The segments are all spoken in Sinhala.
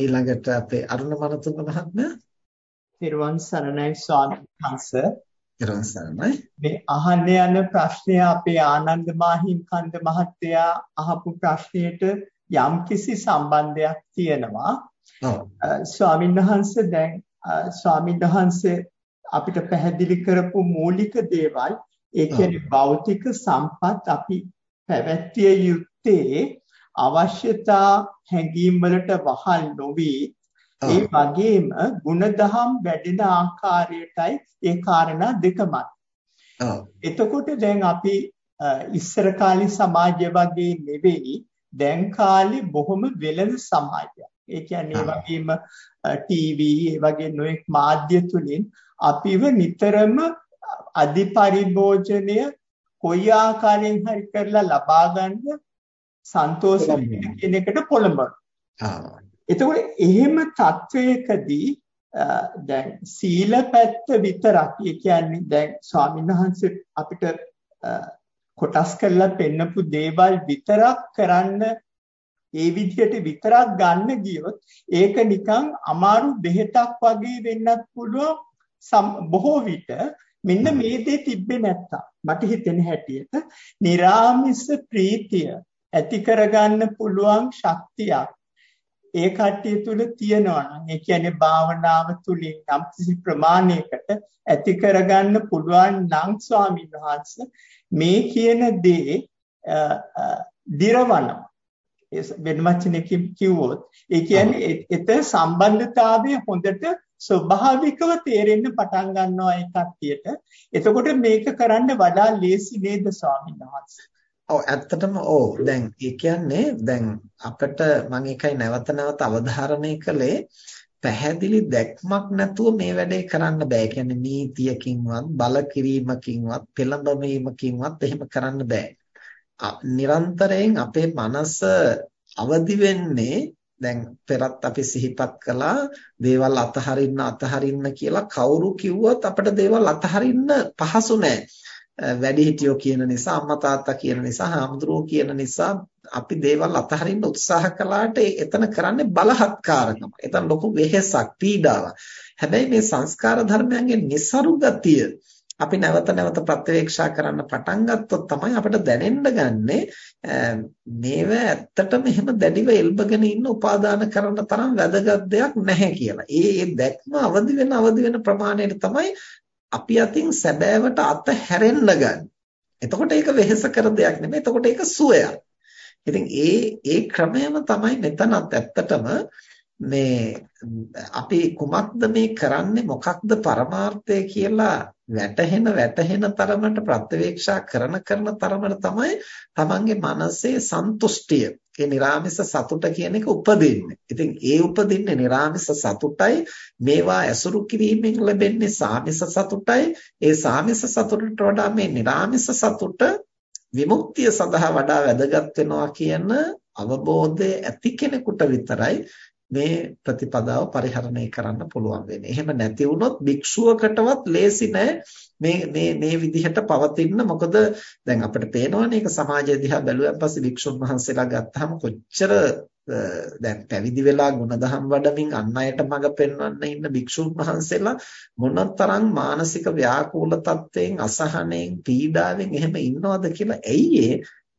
ඊළඟට අපේ අරුණ මනතුංග මහත්මයා. තිරුවන් සරණයි ස්වාමීන් වහන්සේ. තිරුවන් සරණයි. මේ අහන්න යන ප්‍රශ්නය අපේ ආනන්ද මාහිම්කන්ද මහත්තයා අහපු ප්‍රශ්නයට යම්කිසි සම්බන්ධයක් තියෙනවා. ස්වාමීන් වහන්සේ දැන් ස්වාමීන් වහන්සේ අපිට පැහැදිලි කරපු මූලික දේවල් ඒ කියන්නේ භෞතික සම්පත් අපි පැවැත්විය යුත්තේ අවශ්‍යතා හැඟීම් වලට වහල් නොවි. ඒ වගේම ಗುಣදහම් වැඩෙන ආකාරයටයි ඒ කාරණා දෙකමයි. එතකොට දැන් අපි ඉස්සර කාලේ සමාජය වගේ නෙවෙයි. දැන් කාලේ බොහොම වෙළඳ සමාජයක්. ඒ කියන්නේ වගේම ටීවී ඒ වගේ නොඑක් මාධ්‍ය තුලින් අපිව නිතරම අධිපරිභෝජනය කොයි ආකාරයෙන් හරි කරලා ලබා ගන්න සන්තෝෂ කියන එකට පොළඹ. එතකොට එහෙම තත්වයකදී දැන් සීල පැත්ත විතරක් ඒ කියන්නේ දැන් ස්වාමීන් වහන්සේ අපිට කොටස් කරලා පෙන්නපු දේවල් විතරක් කරන්න ඒ විදිහට විතරක් ගන්න ගියොත් ඒක නිකන් අමාරු දෙහෙතක් වගේ වෙන්නත් පුළුවන් බොහෝ විට. මෙන්න මේ දේ තිබ්බේ නැත්තම්. මට හිතෙන හැටියට निराமிස ප්‍රීතිය ඇති කරගන්න පුළුවන් ශක්තියක්. ඒ කට්ටිය තුල තියෙනවා නම් ඒ කියන්නේ භාවනාව තුලින් යම් කිසි ප්‍රමාණයකට ඇති කරගන්න පුළුවන් නම් ස්වාමීන් වහන්සේ මේ කියන දේ දිරවනවා. වෙන වචනකින් කිව්වොත් ඒ කියන්නේ එත සම්බන්ධතාවය හොඳට ස්වභාවිකව තේරෙන්න පටන් ගන්නවා ඒ කට්ටියට. එතකොට මේක කරන්න වඩා ලේසි නේද ස්වාමීන් වහන්සේ? ඔව් ඇත්තටම ඔව් දැන් ඒ කියන්නේ දැන් අපිට මම ඒකයි නැවත නැවත අවධාරණය කළේ පැහැදිලි දැක්මක් නැතුව මේ වැඩේ කරන්න බෑ. ඒ කියන්නේ නීතියකින්වත් බල කිරීමකින්වත් පෙළඹවීමකින්වත් එහෙම කරන්න බෑ. නිරන්තරයෙන් අපේ මනස අවදි වෙන්නේ දැන් පෙරත් අපි සිහිපත් කළා දේවල් අතහරින්න අතහරින්න කියලා කවුරු කිව්වත් අපිට දේවල් අතහරින්න පහසු නෑ. වැඩිහිටියෝ කියන නිසා අම්මා තාත්තා කියන නිසා හාමුදුරුවෝ කියන නිසා අපි දේවල් අතහරින්න උත්සාහ කළාට එතන කරන්නේ බලහත්කාරකම. එතන ලොකු වෙහෙසක් පීඩාවක්. හැබැයි මේ සංස්කාර ධර්මයන්ගේ નિસරු ගතිය අපි නැවත නැවත ප්‍රත්‍යවේක්ෂා කරන්න පටන් ගත්තොත් තමයි අපිට දැනෙන්න ගන්නේ මේව ඇත්තටම එහෙම දැඩිව එල්බගෙන ඉන්න උපාදාන කරන තරම් වැදගත් දෙයක් නැහැ කියලා. ඒ දැක්ම අවදි වෙන අවදි වෙන ප්‍රමාණයට තමයි අපි අතින් සැබෑවට අත හැරෙන්න ගන්න. එතකොට ඒක වෙහෙස කර දෙයක් නෙමෙයි. එතකොට ඒක සුවයක්. ඉතින් ඒ ඒ ක්‍රමයම තමයි මෙතනත් ඇත්තටම මේ අපි කුමක්ද මේ කරන්නේ මොකක්ද පරමාර්ථය කියලා වැටහෙන වැටහෙන තරමට ප්‍රත්‍යවේක්ෂා කරන කරන තරමට තමයි තමන්ගේ මනසේ සන්තුෂ්ටිය ඒ නිර්ාමිස සතුට කියන එක උපදින්නේ. ඉතින් ඒ උපදින්නේ නිර්ාමිස සතුටයි මේවා ඇසුරු කිරීමෙන් ලැබෙන්නේ සාමිස සතුටයි. ඒ සාමිස සතුටට වඩා මේ නිර්ාමිස සතුට විමුක්තිය සඳහා වඩා වැදගත් වෙනවා කියන අවබෝධය ඇති කෙනෙකුට විතරයි මේ ප්‍රතිපදාව පරිහරණය කරන්න පුළුවන් වෙන්නේ. එහෙම නැති වුණොත් භික්ෂුවකටවත් ලේසි නෑ මේ මේ මේ විදිහට පවතින්න. මොකද දැන් අපිට පේනවනේ ඒක සමාජය දිහා බැලුවන් පස්සේ භික්ෂුන් වහන්සේලා ගත්තාම කොච්චර දැන් පැවිදි වෙලා ගුණධම් වඩමින් අන් අයට මඟ පෙන්වන්න ඉන්න භික්ෂුන් වහන්සේලා මොනතරම් මානසික ව්‍යාකූල තත්ත්වයෙන් අසහනෙන් පීඩාවෙන් එහෙම ඉන්නවද කියලා ඇයි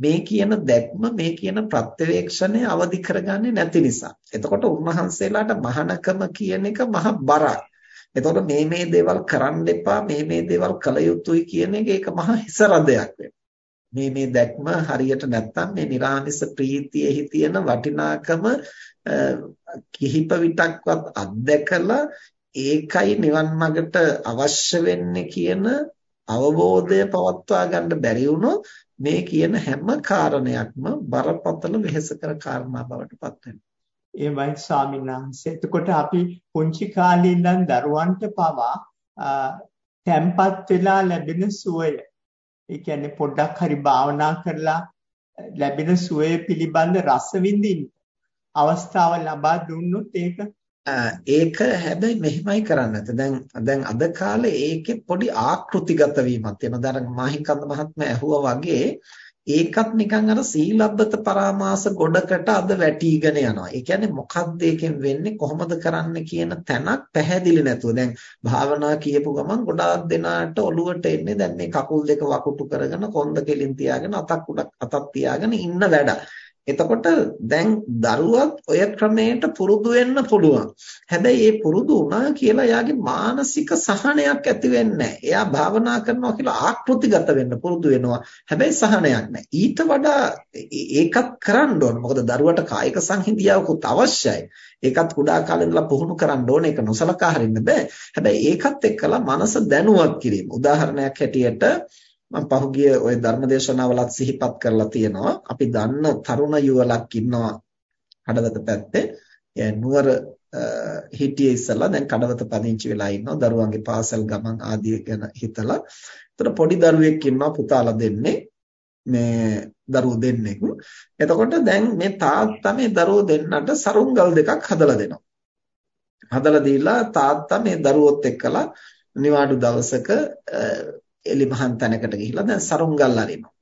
මේ කියන දැක්ම මේ කියන ප්‍රත්‍යවේක්ෂණය අවදි කරගන්නේ නැති නිසා. එතකොට උන්වහන්සේලාට මහානකම කියන එක මහ බරක්. එතකොට මේ මේ දේවල් කරන්න එපා මේ මේ දේවල් කළ යුතුයි කියන එක ඒක මහ හිසරදයක් මේ මේ දැක්ම හරියට නැත්තම් මේ නිර්ආමිස ප්‍රීතියෙහි තියෙන වටිනාකම කිහිප විටක්වත් අත්දැකලා ඒකයි නිවන් මාර්ගට අවශ්‍ය වෙන්නේ කියන අවබෝධය පවත්වා ගන්න බැරි වුණොත් මේ කියන හැම කාරණයක්ම බරපතල වෙහෙසකර කාරණා බවට පත් වෙනවා. ඒවයි ස්වාමීන් වහන්සේ. එතකොට අපි පුංචි කාලේ ඉඳන් දරුවන්ට පවා තැම්පත් වෙලා ලැබෙන සුවය. ඒ කියන්නේ පොඩ්ඩක් හරි භාවනා කරලා ලැබෙන සුවය පිළිබඳ රස විඳින්න අවස්ථාව ලබා දුන්නොත් ඒක ඒක හැබැයි මෙහෙමයි කරන්නත් දැන් දැන් අද කාලේ ඒකේ පොඩි ආකෘතිගත වීමක් තියෙනවා. දැන් මාහිකන්ද මහත්මයා ඇහුවා වගේ ඒකත් නිකන් අර සීලබ්බත පරාමාස ගොඩකට අද වැටිගෙන යනවා. ඒ කියන්නේ මොකක්ද ඒකෙන් වෙන්නේ කොහොමද කරන්න කියන තැනක් පැහැදිලි නැතුව. දැන් භාවනා කියපු ගමන් ගොඩාක් දෙනාට ඔළුවට එන්නේ දැන් මේ කකුල් දෙක වකුටු කරගෙන කොන්ද කෙලින් තියාගෙන අතක් උඩ අතක් තියාගෙන ඉන්න වැඩ. එතකොට දැන් දරුවත් ඔය ක්‍රමයට පුරුදු වෙන්න පුළුවන්. හැබැයි ඒ පුරුදු වුණා කියලා එයාගේ මානසික සහනයක් ඇති වෙන්නේ එයා භාවනා කරනවා කියලා ආකෘතිගත වෙන්න පුරුදු වෙනවා. හැබැයි සහනයක් නැහැ. ඊට වඩා ඒකත් කරන්න ඕන. මොකද දරුවට කායික සංහිඳියාවකුත් අවශ්‍යයි. ඒකත් කුඩා කාලේ ඉඳලා පුහුණු කරන්න ඕනේ. ඒක නොසලකා හරින්න බෑ. හැබැයි ඒකත් එක්කලා මනස දැනුවත් කිරීම. උදාහරණයක් හැටියට මම පහුගිය ওই ධර්මදේශනාවලත් සිහිපත් කරලා තියෙනවා. අපි දන්න තරුණ යුවලක් ඉන්නවා කඩවත පැත්තේ. එයා නුවර හිටියේ ඉස්සලා දැන් කඩවත පදිංචි වෙලා ඉන්නවා. දරුවන්ගේ පාසල් ගමන් ආදී ගැන හිතලා. ඒතර පොඩි දරුවෙක් ඉන්නවා පුතාලා දෙන්නේ. මේ දරුවෝ දෙන්නෙක්. එතකොට දැන් මේ තාත්තා මේ දරුවෝ දෙන්නට සරුංගල් දෙකක් හදලා දෙනවා. හදලා දීලා තාත්තා මේ දරුවොත් එක්කලා නිවාඩු දවසක එලිමහන් තැනකට ගිහිල්ලා දැන් සරුංගල් අරිනවා.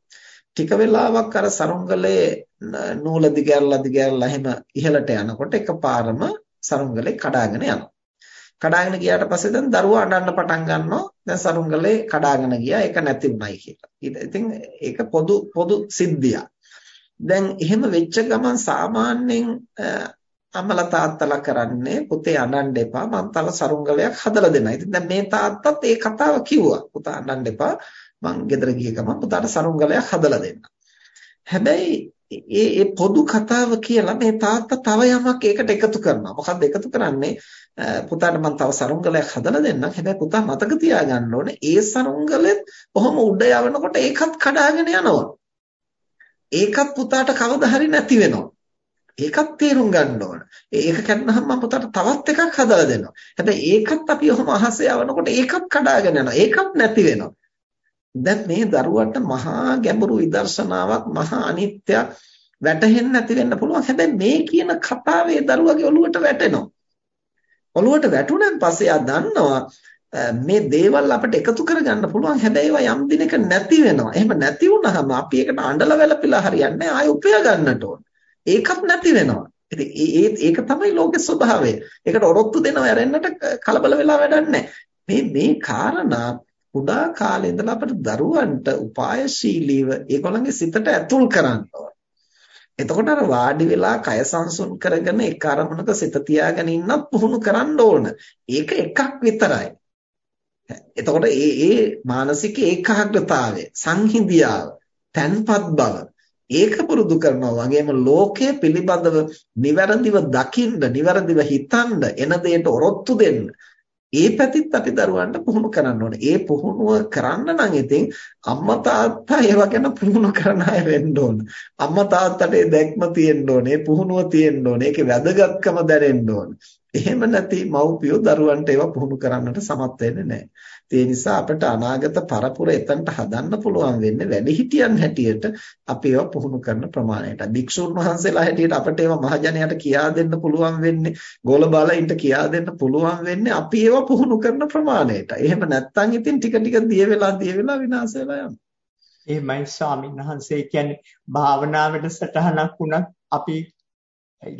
ටික වෙලාවක් අර සරුංගලේ නූල දිගැරලා දිගැරලා එහෙම ඉහළට යනකොට එකපාරම සරුංගලේ කඩාගෙන යනවා. කඩාගෙන ගියාට පස්සේ දැන් දරුවා අඬන්න පටන් ගන්නවා. දැන් සරුංගලේ කඩාගෙන ගියා. ඒක නැති වුණයි කියලා. ඉතින් ඒක පොදු පොදු සිද්ධියක්. දැන් එහෙම වෙච්ච ගමන් සාමාන්‍යයෙන් අම්මලා තාත්තලා කරන්නේ පුතේ අඬන්න එපා මම තව සරුංගලයක් හදලා දෙනවා. ඉතින් දැන් මේ තාත්තත් ඒ කතාව කිව්වා. පුතා අඬන්න එපා මං ගෙදර ගිය ගමන් පුතාට සරුංගලයක් හදලා දෙන්න. හැබැයි ඒ ඒ පොදු කතාව කියලා මේ තාත්තා තව යමක් ඒකට එකතු කරනවා. මොකද්ද එකතු කරන්නේ? පුතාට මම තව සරුංගලයක් හදලා දෙන්නම්. හැබැයි පුතා මතක තියාගන්න ඕනේ ඒ සරුංගලෙත් කොහොම උඩ යවනකොට ඒකත් කඩාගෙන යනවා. ඒකත් පුතාට කවදා හරි නැති වෙනවා. ඒකත් තේරුම් ගන්න ඕන. ඒක කරනහම මම පුතාට තවත් එකක් හදලා දෙනවා. හැබැයි ඒකත් අපි ඔහොම අහසේ යවනකොට ඒකත් කඩාගෙන යනවා. ඒකත් නැති වෙනවා. දැන් මේ දරුවට මහා ගැඹුරු විදර්ශනාවක් මහා අනිත්‍යයක් වැටහෙන්නේ නැති වෙන්න පුළුවන්. හැබැයි මේ කියන කතාවේ දරුවගේ ඔළුවට වැටෙනවා. ඔළුවට වැටුණාන් පස්සේ ආ දන්නවා මේ දේවල් අපිට එකතු කරගන්න පුළුවන් හැබැයි ඒවා යම් දිනක නැති වෙනවා. එහෙම නැති වුනහම අපි ඒකට අඬලා වැළපිලා හරියන්නේ ආයෙ උපය ගන්නට ඕන. ඒකත් නැති වෙනවා. ඉතින් ඒ ඒක තමයි ලෝකේ ස්වභාවය. ඒකට ඔරොත්තු දෙනව ඇරෙන්නට කලබල වෙලා වැඩක් මේ මේ කාරණා කුඩා කාලේ ඉඳලා අපිට දරුවන්ට උපායශීලීව ඒගොල්ලන්ගේ සිතට ඇතුල් කරන්න එතකොට අර වාඩි වෙලා කය සංසුන් කරගෙන එක අරමුණක සිත තියාගෙන ඉන්නත් පුහුණු කරන්න ඕන. ඒක එකක් විතරයි. එතකොට ඒ ඒ මානසික ඒකාග්‍රතාවය, සංහිඳියාව, තන්පත් බව ඒක පුරුදු කරනවා වගේම ලෝකය පිළිබඳව නිවැරදිව දකින්න, නිවැරදිව හිතන්න, එන දෙයට ඔරොත්තු දෙන්න. ඒ පැතිත් අපි දරුවන්ට පුහුණු කරන්න ඕනේ. ඒ පුහුණුව කරන්න නම් ඉතින් අම්මා තාත්තා ඒව ගැන පුහුණු කරන අය වෙන්න ඕන. අම්මා තාත්තට ඒ දැක්ම තියෙන්න ඕනේ, පුහුණුව තියෙන්න ඕනේ, ඒකේ වැදගත්කම දැනෙන්න ඕනේ. එහෙම නැති මව්පියෝ දරුවන්ට ඒවා පුහුණු කරන්නට සමත් වෙන්නේ නැහැ. ඒ නිසා අපිට අනාගත පරපුර එතනට හදන්න පුළුවන් වෙන්නේ වැඩිහිටියන් හැටියට අපි ඒවා පුහුණු කරන ප්‍රමාණයට. භික්ෂුන් වහන්සේලා හැටියට අපිට ඒවා මහජනයාට කියා දෙන්න පුළුවන් වෙන්නේ, ගෝල බාලයින්ට කියා දෙන්න පුළුවන් වෙන්නේ අපි ඒවා පුහුණු කරන ප්‍රමාණයට. එහෙම නැත්නම් ඉතින් ටික ටික දිය වෙලා දිය වෙලා විනාශ වෙලා යනවා. එහෙමයි ස්වාමීන් වහන්සේ කියන්නේ භාවනාවට සටහනක් වුණත් අපි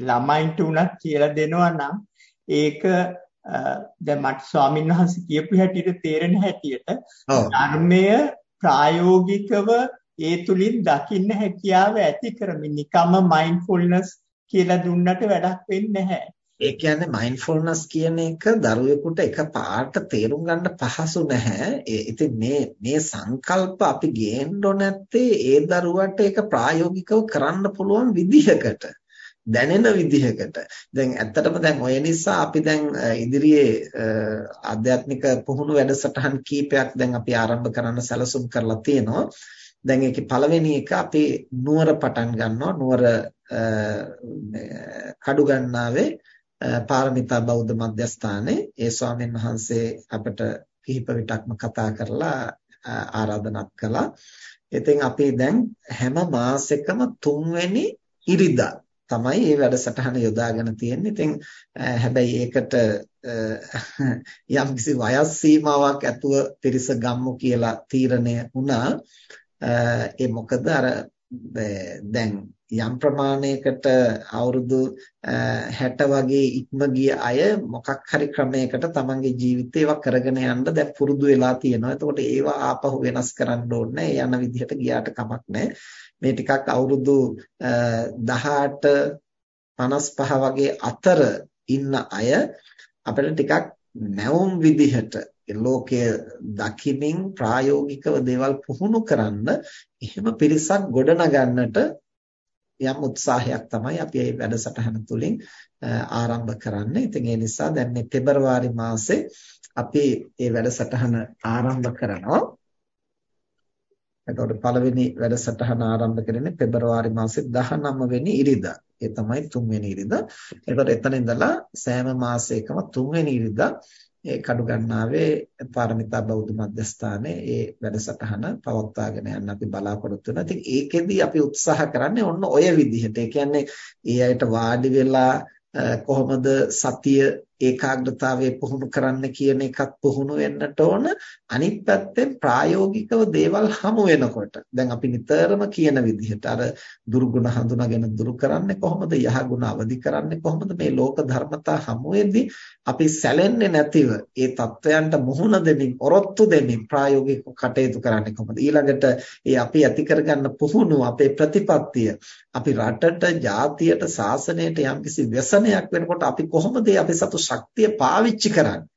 ළමයින්ට උනත් කියලා දෙනවා නම් ඒක දැන් මට ස්වාමීන් වහන්සේ කියපු හැටියට තේරෙන හැටියට ධර්මය ප්‍රායෝගිකව ඒ තුලින් දකින්න හැකියාව ඇති කරමින් නිකම්ම මයින්ඩ්ෆුල්නස් කියලා දුන්නට වැඩක් වෙන්නේ නැහැ. ඒ කියන්නේ මයින්ඩ්ෆුල්නස් කියන එක දරුවෙකුට එක පාට තේරුම් ගන්න පහසු නැහැ. ඉතින් මේ මේ සංකල්ප අපි ගේන්න නැත්තේ ඒ දරුවට ඒක ප්‍රායෝගිකව කරන්න පුළුවන් විදිහකට. දැනෙන විදිහකට. දැන් ඇත්තටම දැන් ඔය නිසා අපි දැන් ඉදිරියේ ආධ්‍යාත්මික පුහුණු වැඩසටහන් කීපයක් දැන් අපි ආරම්භ කරන්න සැලසුම් කරලා තියෙනවා. දැන් ඒකේ පළවෙනි එක අපි නුවර පටන් ගන්නවා. නුවර කඩුගන්නාවේ පාරමිතා බෞද්ධ මධ්‍යස්ථානයේ ඒ ස්වාමීන් වහන්සේ අපට කිහිප විටක්ම කතා කරලා ආරාධනා කළා. ඉතින් අපි දැන් හැම මාසෙකම තුන්වෙනි ඉරිදා තමයි මේ වැඩසටහන යොදාගෙන තියෙන්නේ. ඉතින් හැබැයි ඒකට යම්කිසි වයස් සීමාවක් ඇතුව පිරිස ගම්මු කියලා තීරණය වුණා. ඒ මොකද අර දැන් යම් ප්‍රමාණයකට අවුරුදු 60 වගේ ඉක්ම ගිය අය මොකක් හරි ක්‍රමයකට තමන්ගේ ජීවිතේ ඒවා කරගෙන යන්න දැන් පුරුදු වෙලා තියෙනවා. එතකොට ඒවා ආපහු වෙනස් කරන්න ඕනේ. යන විදිහට ගියාට කමක් නැහැ. මේ ටිකක් අවුරුදු 18 55 වගේ අතර ඉන්න අය අපිට ටිකක් නැවුම් විදිහට ලෝකය දකිමින් ප්‍රායෝගිකව දේවල් පුහුණු කරන්න එහෙම පිරිසක් ගොඩනගන්නට යම් උත්සාහයක් තමයි අපි මේ වැඩසටහන තුලින් ආරම්භ කරන්නේ. ඉතින් ඒ නිසා දැන් මේ පෙබරවාරි මාසේ අපි මේ වැඩසටහන ආරම්භ කරනවා. එතකොට පළවෙනි වැඩසටහන ආරම්භ කරන්නේ පෙබරවාරි මාසේ 19 වෙනි ඉරිදා. ඒ තමයි 3 වෙනි ඉරිදා. එතකොට එතන ඉඳලා සෑම මාසයකම 3 වෙනි ඉරිදා ඒ කඩුගන්නාවේ පාරමිතා බෞද්ධ මධ්‍යස්ථානයේ ඒ වැඩසටහන පවත්වාගෙන යන්න අපි බලාපොරොත්තු වෙනවා. ඉතින් ඒකෙදි අපි උත්සාහ කරන්නේ ඔන්න ඔය විදිහට. ඒ කියන්නේ ඒ අයට වාඩි වෙලා කොහොමද සතිය ඒකාග්‍රතාවයේ පුහුණු කරන්න කියන එකත් පුහුණු වෙන්නට ඕන. අනිත් පැත්තෙන් ප්‍රායෝගිකව දේවල් හමු වෙනකොට දැන් අපි නිතරම කියන විදිහට අර දුර්ගුණ හඳුනාගෙන දුරු කරන්නේ කොහොමද? යහගුණ අවදි කරන්නේ කොහොමද? මේ ලෝක ධර්මතා හමුවේදී අපි සැලෙන්නේ නැතිව ඒ தත්වයන්ට මුහුණ දෙමින් ඔරොත්තු දෙමින් ප්‍රායෝගිකව කටයුතු කරන්නේ කොහොමද? ඊළඟට ඒ අපි ඇති කරගන්න පුහුණුව අපේ ප්‍රතිපත්තිය. අපි රටට ජාතියට සාසනයට යම්කිසි ව්‍යසනයක් වෙනකොට අපි කොහොමද අපි සතු ශක්තිය පාවිච්චි කරන්නේ.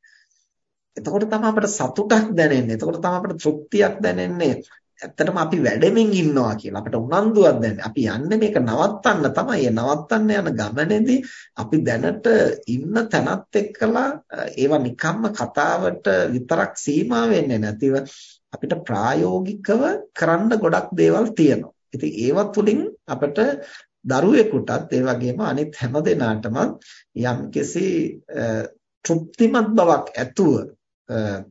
එතකොට තමයි අපිට සතුටක් දැනෙන්නේ. එතකොට තමයි අපිට තෘප්තියක් දැනෙන්නේ. ඇත්තටම අපි වැඩෙමින් ඉන්නවා කියලා අපිට උනන්දුවක් දැනෙන්නේ. අපි යන්නේ මේක නවත්තන්න තමයි. ඒ නවත්තන්න යන ගමනේදී අපි දැනට ඉන්න තැනත් එක්කලා ඒවා නිකම්ම කතාවට විතරක් සීමා වෙන්නේ නැතිව අපිට ප්‍රායෝගිකව කරන්න ගොඩක් දේවල් තියෙනවා. ඉතින් ඒවා තුලින් අපිට දරුවෙකුටත් ඒ වගේම අනිත් හැම දෙනාටම යම්කිසි තෘප්තිමත් බවක් ඇතුව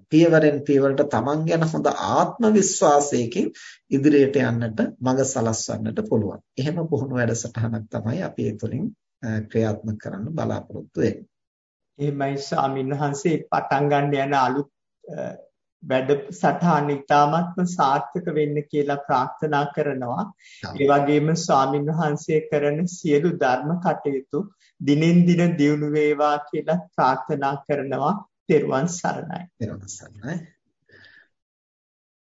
පියවරෙන් පියවරට තමන් ගැන හොඳ ආත්ම විශ්වාසයකින් ඉදිරියට යන්නට මඟ සලස්වන්නට පුළුවන්. එහෙම පුහුණු වැඩසටහනක් තමයි අපි ඒ තුළින් ක්‍රියාත්මක කරන්න බලාපොරොත්තු වෙන්නේ. එහෙමයි ස්වාමීන් වහන්සේ පටන් ගන්න යන අලුත් වැඩ සටහන ඉතාමත්ම සාර්ථක වෙන්න කියලා ප්‍රාර්ථනා කරනවා. ඒ වගේම ස්වාමින් වහන්සේ කරන සියලු ධර්ම කටයුතු දිනෙන් දින දියුණු වේවා කියලා ප්‍රාර්ථනා කරනවා. තෙරුවන් සරණයි. තෙරුවන් සරණයි.